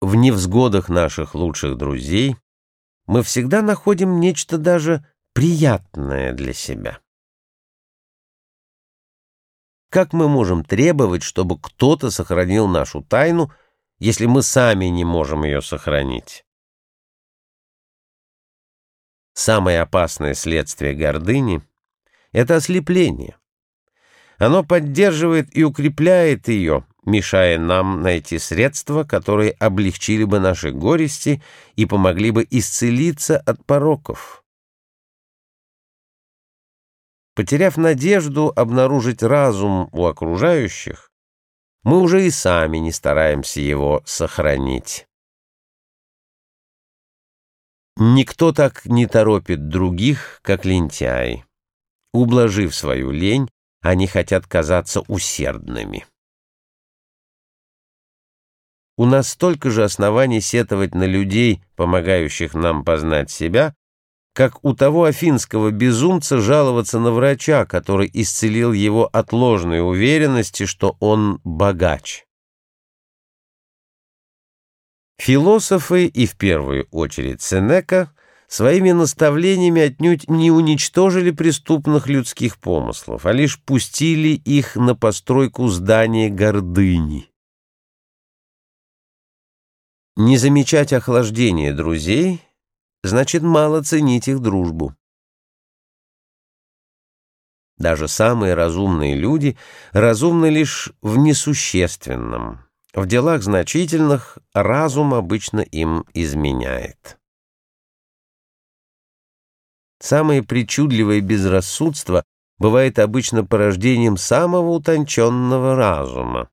В невзгодах наших лучших друзей мы всегда находим нечто даже приятное для себя. Как мы можем требовать, чтобы кто-то сохранил нашу тайну, если мы сами не можем ее сохранить? Самое опасное следствие гордыни — это ослепление. Оно поддерживает и укрепляет ее, мешая нам найти средства, которые облегчили бы наши горести и помогли бы исцелиться от пороков. Потеряв надежду обнаружить разум у окружающих, мы уже и сами не стараемся его сохранить. Никто так не торопит других, как лентяй. Ублажив свою лень, они хотят казаться усердными. У нас столько же оснований сетовать на людей, помогающих нам познать себя, как у того афинского безумца жаловаться на врача, который исцелил его от ложной уверенности, что он богач. Философы, и в первую очередь Сенека, своими наставлениями отнюдь не уничтожили преступных людских помыслов, а лишь пустили их на постройку здания гордыни. Не замечать охлаждения друзей значит мало ценить их дружбу. Даже самые разумные люди разумны лишь в несущественном. В делах значительных разум обычно им изменяет. Самое причудливое безрассудство бывает обычно порождением самого утонченного разума.